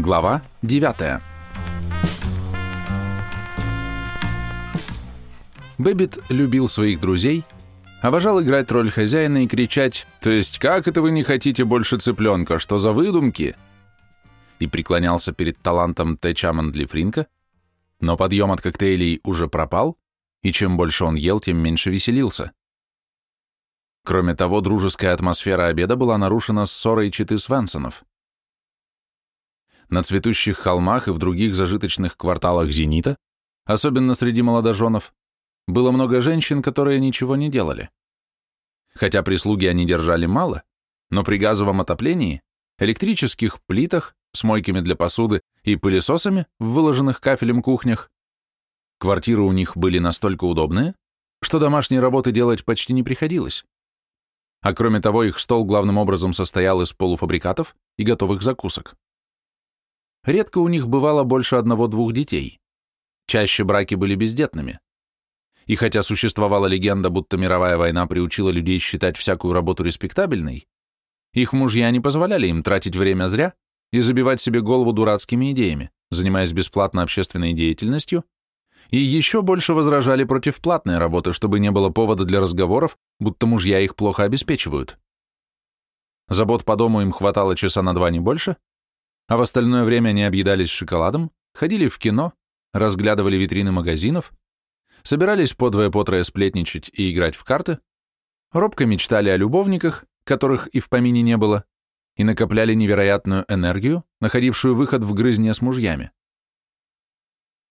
Глава 9 Бэббит любил своих друзей, обожал играть роль хозяина и кричать «То есть как это вы не хотите больше цыпленка? Что за выдумки?» и преклонялся перед талантом Т. Чамандли Фринка, но подъем от коктейлей уже пропал, и чем больше он ел, тем меньше веселился. Кроме того, дружеская атмосфера обеда была нарушена ссорой четы Свенсонов. На цветущих холмах и в других зажиточных кварталах Зенита, особенно среди молодоженов, было много женщин, которые ничего не делали. Хотя прислуги они держали мало, но при газовом отоплении, электрических плитах, с мойками для посуды и пылесосами в выложенных кафелем кухнях, квартиры у них были настолько удобные, что домашние работы делать почти не приходилось. А кроме того, их стол главным образом состоял из полуфабрикатов и готовых закусок. Редко у них бывало больше одного-двух детей. Чаще браки были бездетными. И хотя существовала легенда, будто мировая война приучила людей считать всякую работу респектабельной, их мужья не позволяли им тратить время зря и забивать себе голову дурацкими идеями, занимаясь бесплатно общественной деятельностью, и еще больше возражали против платной работы, чтобы не было повода для разговоров, будто мужья их плохо обеспечивают. Забот по дому им хватало часа на два не больше, а в остальное время они объедались шоколадом, ходили в кино, разглядывали витрины магазинов, собирались подвое-потрое сплетничать и играть в карты, робко мечтали о любовниках, которых и в помине не было, и накопляли невероятную энергию, находившую выход в грызне с мужьями.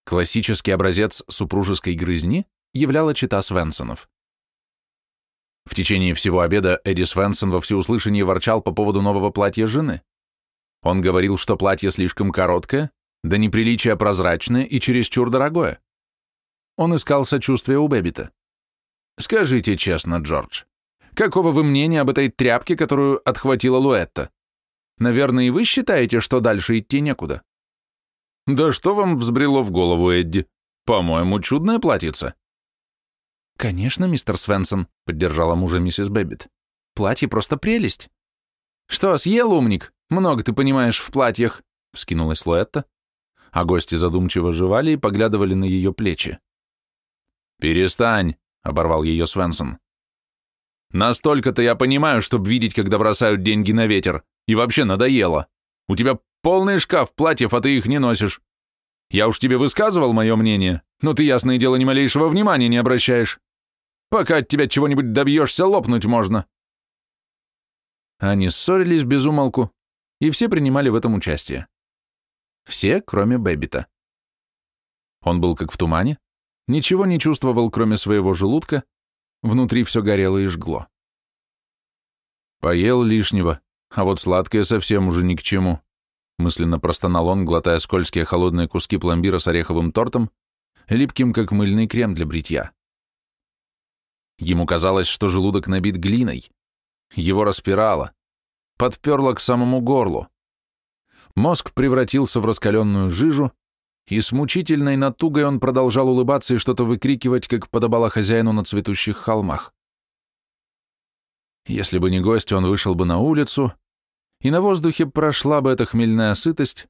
Классический образец супружеской грызни являла чита Свенсонов. В течение всего обеда Эдди Свенсон во всеуслышание ворчал по поводу нового платья жены. Он говорил, что платье слишком короткое, до неприличия прозрачное и чересчур дорогое. Он искал сочувствия у Бэббита. «Скажите честно, Джордж, какого вы мнения об этой тряпке, которую отхватила Луэтта? Наверное, и вы считаете, что дальше идти некуда?» «Да что вам взбрело в голову, Эдди? По-моему, чудное платьице». «Конечно, мистер Свенсон», — поддержала мужа миссис Бэббит. «Платье просто прелесть». «Что, съел, умник? Много ты понимаешь в платьях», — вскинулась Луэтта, а гости задумчиво жевали и поглядывали на ее плечи. «Перестань», — оборвал ее Свенсон. «Настолько-то я понимаю, чтобы видеть, когда бросают деньги на ветер, и вообще надоело. У тебя полный шкаф платьев, а ты их не носишь. Я уж тебе высказывал мое мнение, но ты, ясное дело, ни малейшего внимания не обращаешь. Пока от тебя чего-нибудь добьешься, лопнуть можно». Они ссорились без умолку, и все принимали в этом участие. Все, кроме Бэббита. Он был как в тумане, ничего не чувствовал, кроме своего желудка, внутри все горело и жгло. Поел лишнего, а вот сладкое совсем уже ни к чему, мысленно простонал он, глотая скользкие холодные куски пломбира с ореховым тортом, липким, как мыльный крем для бритья. Ему казалось, что желудок набит глиной. Его распирало, подперло к самому горлу. Мозг превратился в раскаленную жижу, и с мучительной натугой он продолжал улыбаться и что-то выкрикивать, как подобало хозяину на цветущих холмах. Если бы не гость, он вышел бы на улицу, и на воздухе прошла бы эта хмельная сытость,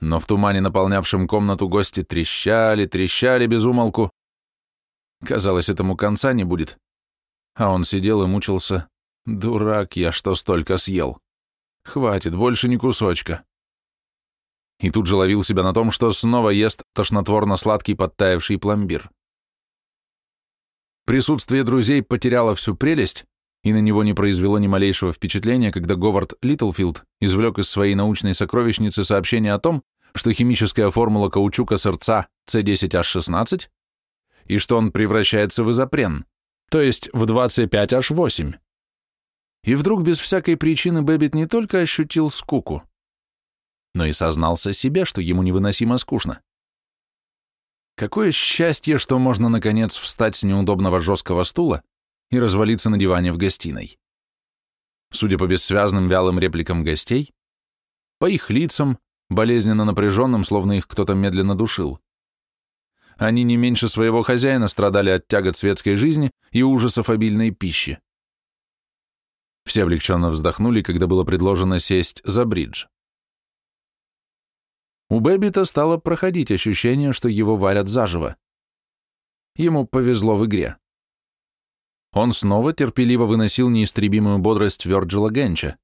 но в тумане, наполнявшем комнату, гости трещали, трещали без умолку. Казалось, этому конца не будет, а он сидел и мучился. Дурак я, что столько съел. Хватит, больше ни кусочка и тут же ловил себя на том, что снова ест тошнотворно-сладкий подтаявший пломбир. Присутствие друзей потеряло всю прелесть, и на него не произвело ни малейшего впечатления, когда Говард Литлфилд извлек из своей научной сокровищницы сообщение о том, что химическая формула каучука сырца C10H16 и что он превращается в изопрен, то есть в 2C5H8. И вдруг без всякой причины Бэббит не только ощутил скуку, но и сознался себе, что ему невыносимо скучно. Какое счастье, что можно, наконец, встать с неудобного жесткого стула и развалиться на диване в гостиной. Судя по бессвязным вялым репликам гостей, по их лицам, болезненно напряженным, словно их кто-то медленно душил. Они не меньше своего хозяина страдали от тягот светской жизни и ужасов обильной пищи. Все облегченно вздохнули, когда было предложено сесть за бридж. у Бэббита стало проходить ощущение, что его варят заживо. Ему повезло в игре. Он снова терпеливо выносил неистребимую бодрость Вёрджила Генча.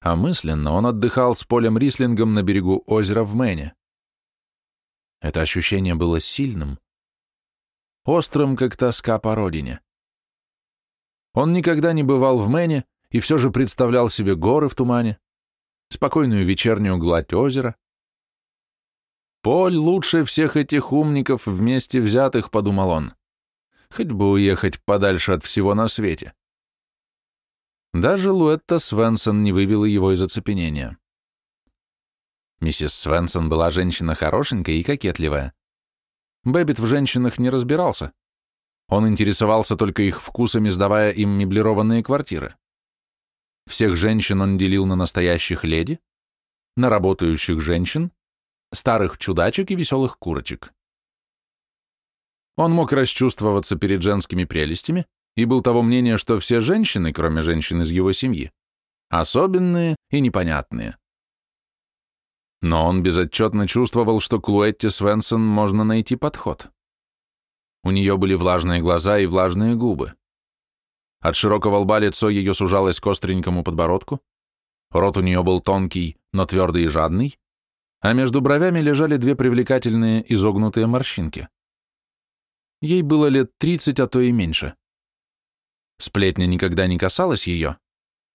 А мысленно он отдыхал с Полем Рислингом на берегу озера в Мэне. Это ощущение было сильным, острым, как тоска по родине. Он никогда не бывал в Мэне и все же представлял себе горы в тумане, спокойную вечернюю гладь озера. «Поль лучше всех этих умников вместе взятых», — подумал он. «Хоть бы уехать подальше от всего на свете». Даже Луэтта Свенсон не вывела его из оцепенения. Миссис Свенсон была женщина хорошенькая и кокетливая. Бэббит в женщинах не разбирался. Он интересовался только их вкусами, сдавая им меблированные квартиры. Всех женщин он делил на настоящих леди, на работающих женщин, старых чудачек и веселых курочек. Он мог расчувствоваться перед женскими прелестями и был того мнения, что все женщины, кроме женщин из его семьи, особенные и непонятные. Но он безотчетно чувствовал, что к Луэтте Свенсон можно найти подход. У нее были влажные глаза и влажные губы. От широкого лба лицо ее сужалось к остренькому подбородку, рот у нее был тонкий, но твердый и жадный, а между бровями лежали две привлекательные изогнутые морщинки. Ей было лет тридцать, а то и меньше. Сплетня никогда не касалась ее,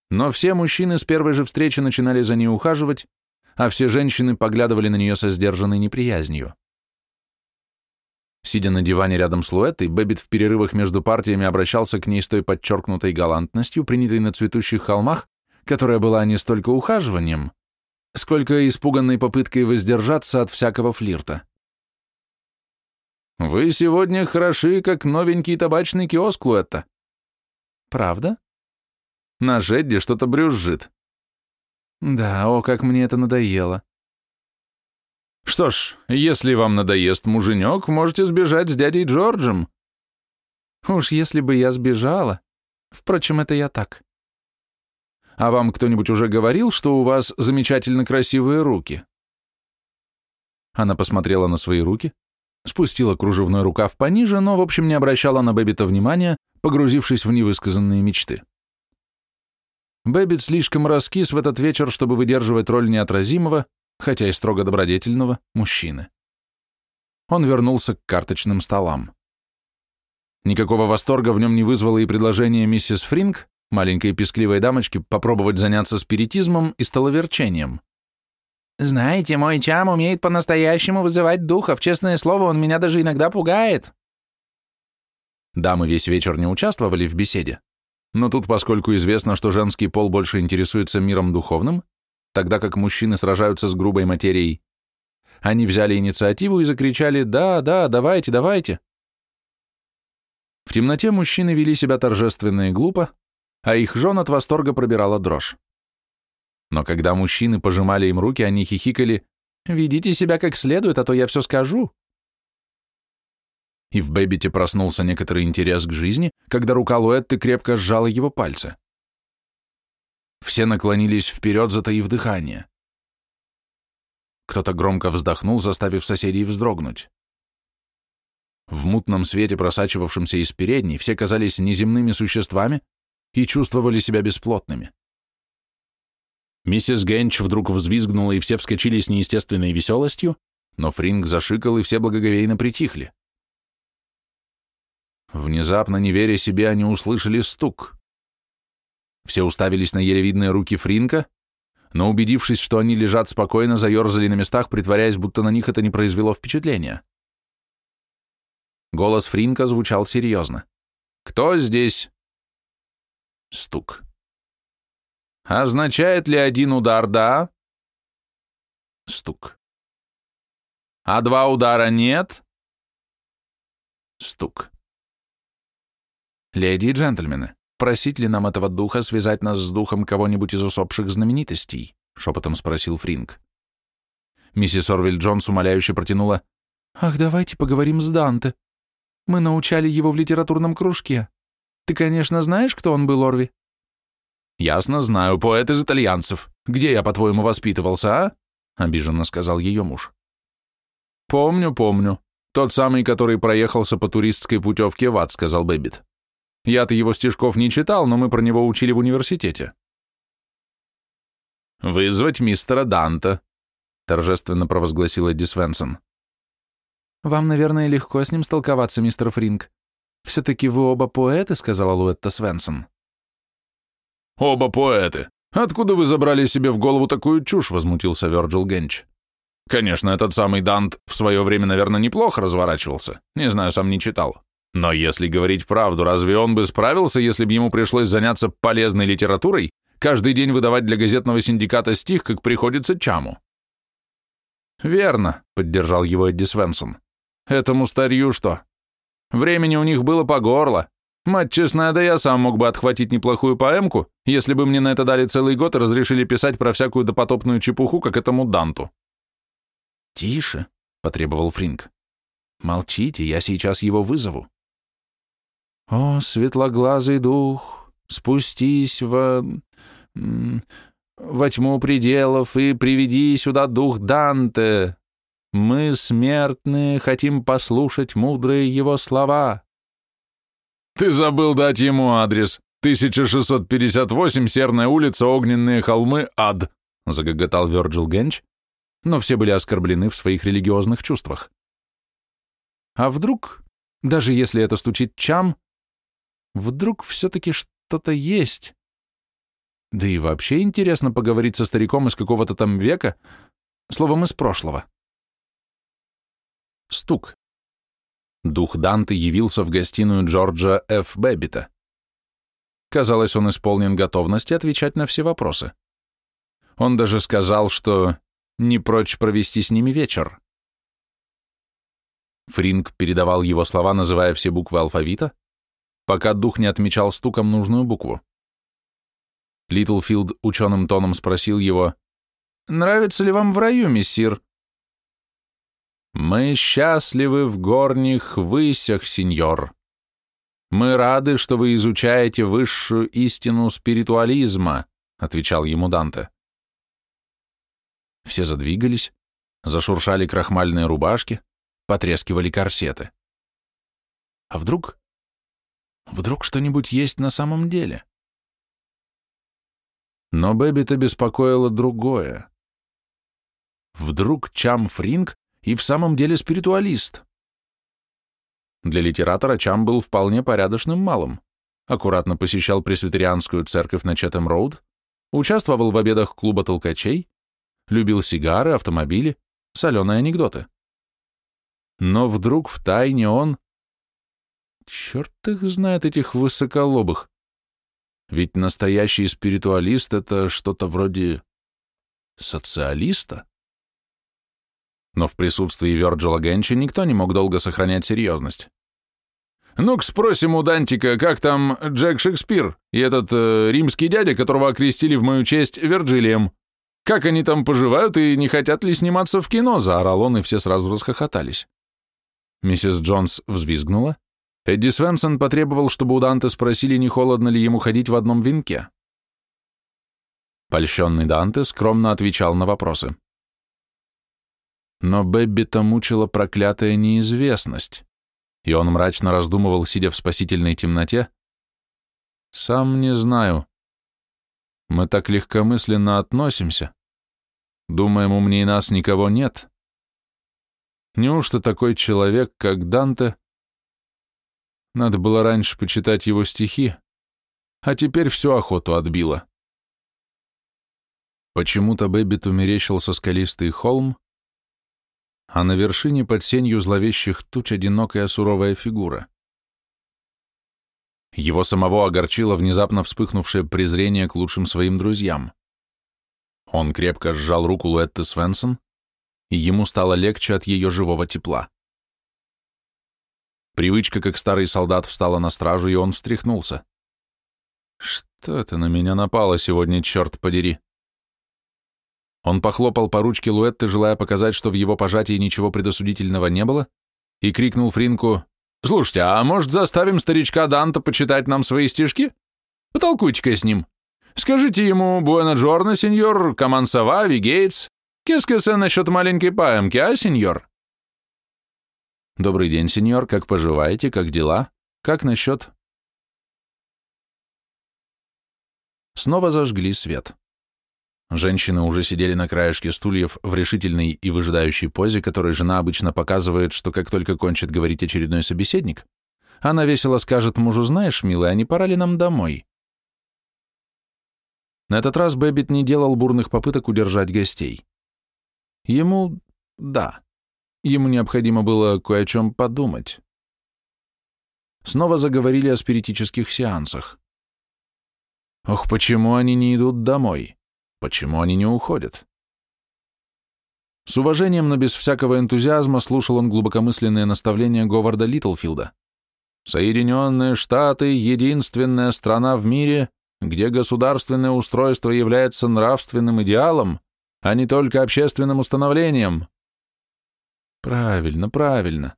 но все мужчины с первой же встречи начинали за ней ухаживать, а все женщины поглядывали на нее со сдержанной неприязнью. Сидя на диване рядом с Луэттой, Бэббит в перерывах между партиями обращался к ней с той подчеркнутой галантностью, принятой на цветущих холмах, которая была не столько ухаживанием, сколько испуганной попыткой воздержаться от всякого флирта. «Вы сегодня хороши, как новенький табачный киоск, Луэтта». «Правда?» «Наш Эдди что-то брюзжит». «Да, о, как мне это надоело. Что ж, если вам надоест муженек, можете сбежать с дядей Джорджем. Уж если бы я сбежала. Впрочем, это я так. А вам кто-нибудь уже говорил, что у вас замечательно красивые руки? Она посмотрела на свои руки, спустила кружевной рукав пониже, но, в общем, не обращала на Бэббита внимания, погрузившись в невысказанные мечты. Бэббит слишком раскис в этот вечер, чтобы выдерживать роль неотразимого, хотя и строго добродетельного, мужчины. Он вернулся к карточным столам. Никакого восторга в нем не вызвало и предложение миссис Фринг, маленькой пескливой дамочки, попробовать заняться спиритизмом и столоверчением. «Знаете, мой чам умеет по-настоящему вызывать духов, честное слово, он меня даже иногда пугает». Дамы весь вечер не участвовали в беседе, но тут, поскольку известно, что женский пол больше интересуется миром духовным, тогда как мужчины сражаются с грубой материей. Они взяли инициативу и закричали «Да, да, давайте, давайте!». В темноте мужчины вели себя торжественно и глупо, а их жен от восторга пробирала дрожь. Но когда мужчины пожимали им руки, они хихикали «Ведите себя как следует, а то я все скажу». И в Бэббите проснулся некоторый интерес к жизни, когда рука Луэтты крепко сжала его пальцы. Все наклонились вперед, затаив дыхание. Кто-то громко вздохнул, заставив соседей вздрогнуть. В мутном свете, просачивавшемся из передней, все казались неземными существами и чувствовали себя бесплотными. Миссис Генч вдруг взвизгнула, и все вскочили с неестественной веселостью, но Фринг зашикал, и все благоговейно притихли. Внезапно, не веря себе, они услышали стук. Все уставились на еле видные руки Фринка, но, убедившись, что они лежат спокойно, заерзали на местах, притворяясь, будто на них это не произвело впечатления. Голос Фринка звучал серьезно. «Кто здесь?» Стук. «Означает ли один удар «да»?» Стук. «А два удара нет?» Стук. «Леди и джентльмены, просить ли нам этого духа связать нас с духом кого-нибудь из усопших знаменитостей?» — шепотом спросил Фринг. Миссис Орвиль Джонс умоляюще протянула. «Ах, давайте поговорим с Данте. Мы научали его в литературном кружке. Ты, конечно, знаешь, кто он был, Орви?» «Ясно знаю, поэт из итальянцев. Где я, по-твоему, воспитывался, а? обиженно сказал ее муж. Помню, помню. Тот самый, который проехался по туристской путевке в ад, сказал Бэббит. Я-то его стишков не читал, но мы про него учили в университете. «Вызвать мистера Данта», — торжественно провозгласил Эдди Свенсон. «Вам, наверное, легко с ним столковаться, мистер Фринк. Все-таки вы оба поэты», — сказала Луэтта Свенсон. «Оба поэты. Откуда вы забрали себе в голову такую чушь?» — возмутился Вёрджил Генч. «Конечно, этот самый Дант в свое время, наверное, неплохо разворачивался. Не знаю, сам не читал. Но если говорить правду, разве он бы справился, если бы ему пришлось заняться полезной литературой, каждый день выдавать для газетного синдиката стих, как приходится Чаму?» «Верно», — поддержал его Эдди Свенсон. «Этому старью что? Времени у них было по горло, Мать честная, да я сам мог бы отхватить неплохую поэмку, если бы мне на это дали целый год и разрешили писать про всякую допотопную чепуху, как этому Данту. «Тише», — потребовал Фринк. «Молчите, я сейчас его вызову». «О, светлоглазый дух, спустись в... во тьму пределов и приведи сюда дух Данте. Мы, смертные, хотим послушать мудрые его слова». «Ты забыл дать ему адрес. 1658, Серная улица, Огненные холмы, Ад», — загоготал Вёрджил Генч, но все были оскорблены в своих религиозных чувствах. А вдруг, даже если это стучит Чам, вдруг все-таки что-то есть? Да и вообще интересно поговорить со стариком из какого-то там века, словом, из прошлого. Стук. Дух Данте явился в гостиную Джорджа Ф. Бэббита. Казалось, он исполнен готовности отвечать на все вопросы. Он даже сказал, что не прочь провести с ними вечер. Фринг передавал его слова, называя все буквы алфавита, пока дух не отмечал стуком нужную букву. Литлфилд ученым тоном спросил его, «Нравится ли вам в раю, мессир?» «Мы счастливы в горних высях, сеньор. Мы рады, что вы изучаете высшую истину спиритуализма», отвечал ему Данте. Все задвигались, зашуршали крахмальные рубашки, потрескивали корсеты. А вдруг... Вдруг что-нибудь есть на самом деле? Но Бэбби-то беспокоило другое. Вдруг Чам Фринг и в самом деле спиритуалист. Для литератора Чам был вполне порядочным малым, аккуратно посещал пресвитерианскую церковь на Четтем-Роуд, участвовал в обедах клуба толкачей, любил сигары, автомобили, соленые анекдоты. Но вдруг в тайне он... Черт их знает, этих высоколобых. Ведь настоящий спиритуалист — это что-то вроде социалиста но в присутствии Вёрджила Генча никто не мог долго сохранять серьезность. «Ну-ка спросим у Дантика, как там Джек Шекспир и этот э, римский дядя, которого окрестили в мою честь Вирджилием? Как они там поживают и не хотят ли сниматься в кино?» — заорал он, и все сразу расхохотались. Миссис Джонс взвизгнула. Эдди Свенсон потребовал, чтобы у Данте спросили, не холодно ли ему ходить в одном венке. Польщенный Данте скромно отвечал на вопросы. Но Бэбби-то мучила проклятая неизвестность, и он мрачно раздумывал, сидя в спасительной темноте. «Сам не знаю. Мы так легкомысленно относимся. Думаем, умнее нас никого нет. Неужто такой человек, как Данте? Надо было раньше почитать его стихи, а теперь всю охоту отбило». Почему-то Бэббиту мерещился скалистый холм, а на вершине под сенью зловещих туч одинокая суровая фигура. Его самого огорчило внезапно вспыхнувшее презрение к лучшим своим друзьям. Он крепко сжал руку Луэтты Свенсон, и ему стало легче от ее живого тепла. Привычка, как старый солдат, встала на стражу, и он встряхнулся. «Что это на меня напало сегодня, черт подери?» Он похлопал по ручке Луэтты, желая показать, что в его пожатии ничего предосудительного не было, и крикнул Фринку, «Слушайте, а может заставим старичка Данта почитать нам свои стишки? Потолкуйте-ка с ним. Скажите ему «Буэна Джорна, сеньор, Каман Сава, Вигейтс», Кескесе насчет маленькой паемки, а, сеньор?» «Добрый день, сеньор. Как поживаете? Как дела? Как насчет...» Снова зажгли свет. Женщины уже сидели на краешке стульев в решительной и выжидающей позе, которой жена обычно показывает, что как только кончит говорить очередной собеседник, она весело скажет мужу, знаешь, милый, а не пора ли нам домой? На этот раз Бэббит не делал бурных попыток удержать гостей. Ему... да. Ему необходимо было кое о чем подумать. Снова заговорили о спиритических сеансах. Ох, почему они не идут домой? Почему они не уходят? С уважением, но без всякого энтузиазма слушал он глубокомысленные наставления Говарда Литлфилда. Соединенные Штаты — единственная страна в мире, где государственное устройство является нравственным идеалом, а не только общественным установлением. Правильно, правильно.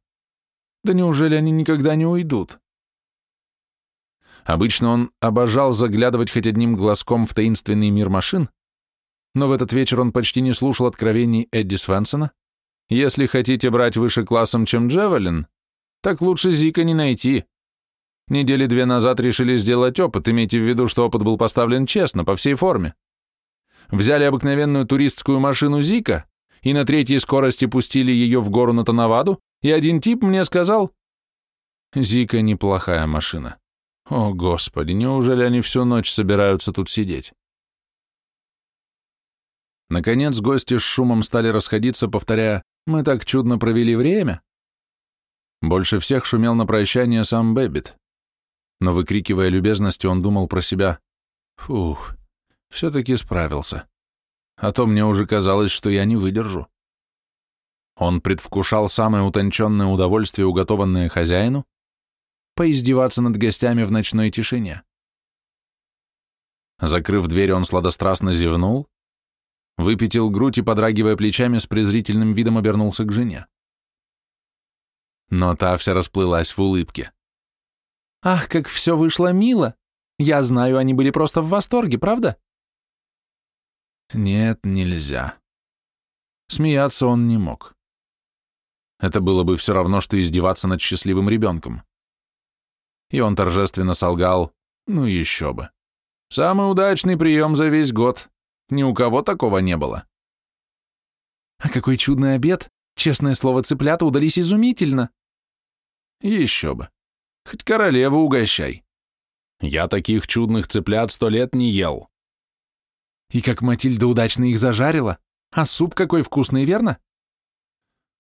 Да неужели они никогда не уйдут? Обычно он обожал заглядывать хоть одним глазком в таинственный мир машин, но в этот вечер он почти не слушал откровений Эдди Свенсона. Если хотите брать выше классом, чем Джевелин, так лучше Зика не найти. Недели две назад решили сделать опыт, имейте в виду, что опыт был поставлен честно, по всей форме. Взяли обыкновенную туристскую машину Зика и на третьей скорости пустили ее в гору на Тонаванду, и один тип мне сказал, «Зика неплохая машина. О, Господи, неужели они всю ночь собираются тут сидеть?» Наконец гости с шумом стали расходиться, повторяя «Мы так чудно провели время». Больше всех шумел на прощание сам Бэббит. Но, выкрикивая любезности, он думал про себя «Фух, все-таки справился. А то мне уже казалось, что я не выдержу». Он предвкушал самое утонченное удовольствие, уготованное хозяину, поиздеваться над гостями в ночной тишине. Закрыв дверь, он сладострастно зевнул, выпятил грудь и, подрагивая плечами, с презрительным видом обернулся к жене. Но та вся расплылась в улыбке. «Ах, как все вышло мило! Я знаю, они были просто в восторге, правда?» Нет, нельзя. Смеяться он не мог. Это было бы все равно, что издеваться над счастливым ребенком. И он торжественно солгал, ну еще бы. Самый удачный прием за весь год. Ни у кого такого не было. А какой чудный обед! Честное слово, цыплята удались изумительно. Еще бы. Хоть королеву угощай. Я таких чудных цыплят сто лет не ел. И как Матильда удачно их зажарила. А суп какой вкусный, верно?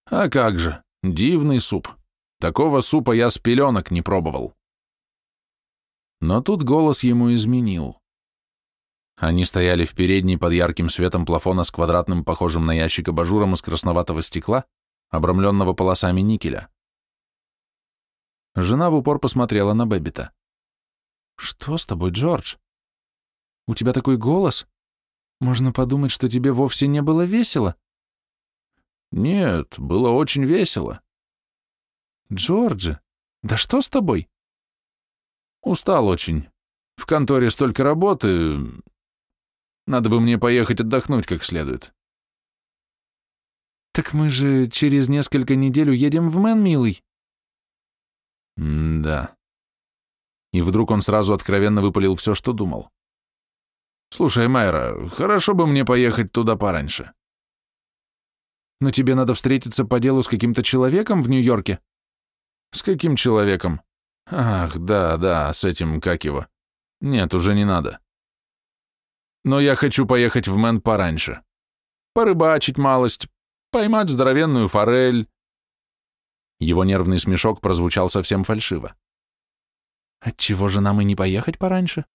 А как же, дивный суп. Такого супа я с пеленок не пробовал. Но тут голос ему изменил. Они стояли в передней под ярким светом плафона с квадратным, похожим на ящик абажуром из красноватого стекла, обрамленного полосами никеля. Жена в упор посмотрела на Бэббита. «Что с тобой, Джордж? У тебя такой голос? Можно подумать, что тебе вовсе не было весело». «Нет, было очень весело». «Джорджи, да что с тобой?» «Устал очень. В конторе столько работы, надо бы мне поехать отдохнуть как следует. Так мы же через несколько недель уедем в Мэн, милый. да. И вдруг он сразу откровенно выпалил все, что думал. Слушай, Майра, хорошо бы мне поехать туда пораньше. Но тебе надо встретиться по делу с каким-то человеком в Нью-Йорке. С каким человеком? Ах, да, да, с этим, как его. Нет, уже не надо но я хочу поехать в Мэн пораньше. Порыбачить малость, поймать здоровенную форель». Его нервный смешок прозвучал совсем фальшиво. «Отчего же нам и не поехать пораньше?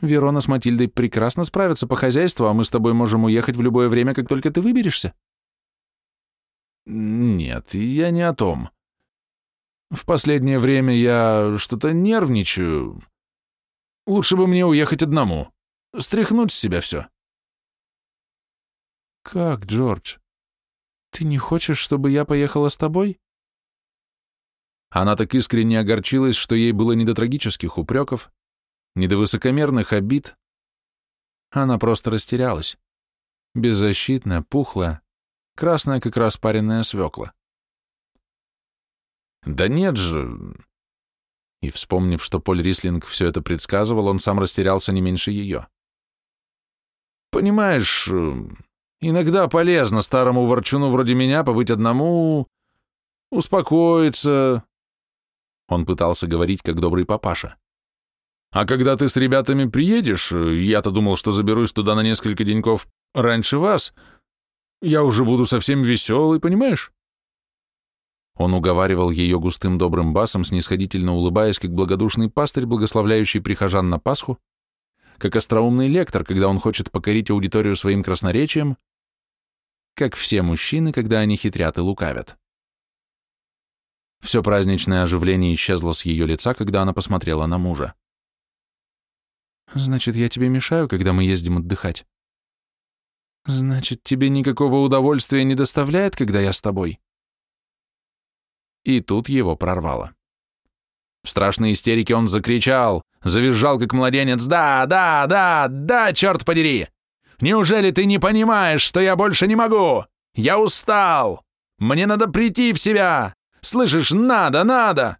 Верона с Матильдой прекрасно справятся по хозяйству, а мы с тобой можем уехать в любое время, как только ты выберешься». «Нет, я не о том. В последнее время я что-то нервничаю. Лучше бы мне уехать одному». Стряхнуть с себя все. Как, Джордж? Ты не хочешь, чтобы я поехала с тобой? Она так искренне огорчилась, что ей было не до трагических упреков, не до высокомерных обид. Она просто растерялась. беззащитная, пухлая, красная, как распаренная свекла. «Да нет же!» И, вспомнив, что Поль Рислинг все это предсказывал, он сам растерялся не меньше ее. «Понимаешь, иногда полезно старому ворчуну вроде меня побыть одному, успокоиться». Он пытался говорить, как добрый папаша. «А когда ты с ребятами приедешь, я-то думал, что заберусь туда на несколько деньков раньше вас, я уже буду совсем веселый, понимаешь?» Он уговаривал ее густым добрым басом, снисходительно улыбаясь, как благодушный пастырь, благословляющий прихожан на Пасху, как остроумный лектор, когда он хочет покорить аудиторию своим красноречием, как все мужчины, когда они хитрят и лукавят. Все праздничное оживление исчезло с ее лица, когда она посмотрела на мужа. «Значит, я тебе мешаю, когда мы ездим отдыхать?» «Значит, тебе никакого удовольствия не доставляет, когда я с тобой?» И тут его прорвало. В страшной истерике он закричал, завизжал, как младенец. «Да, да, да, да, черт подери! Неужели ты не понимаешь, что я больше не могу? Я устал! Мне надо прийти в себя! Слышишь, надо, надо!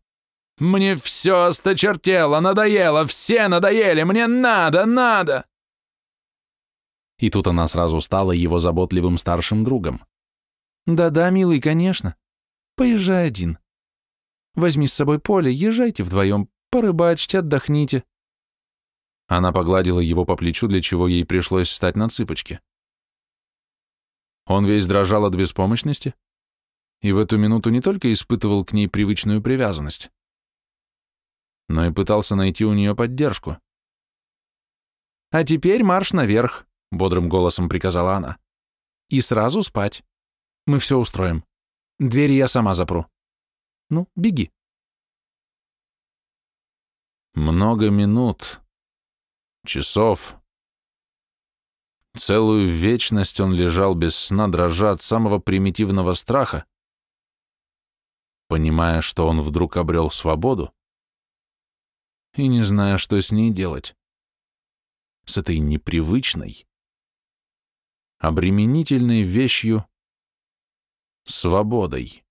Мне все осточертело, надоело, все надоели, мне надо, надо!» И тут она сразу стала его заботливым старшим другом. «Да-да, милый, конечно. Поезжай один. Возьми с собой поле, езжайте вдвоем, порыбачьте, отдохните». Она погладила его по плечу, для чего ей пришлось встать на цыпочки. Он весь дрожал от беспомощности и в эту минуту не только испытывал к ней привычную привязанность, но и пытался найти у нее поддержку. «А теперь марш наверх», — бодрым голосом приказала она. «И сразу спать. Мы все устроим. Двери я сама запру. Ну, беги». Много минут, часов. Целую вечность он лежал без сна, дрожа от самого примитивного страха, понимая, что он вдруг обрел свободу и не зная, что с ней делать. С этой непривычной, обременительной вещью свободой.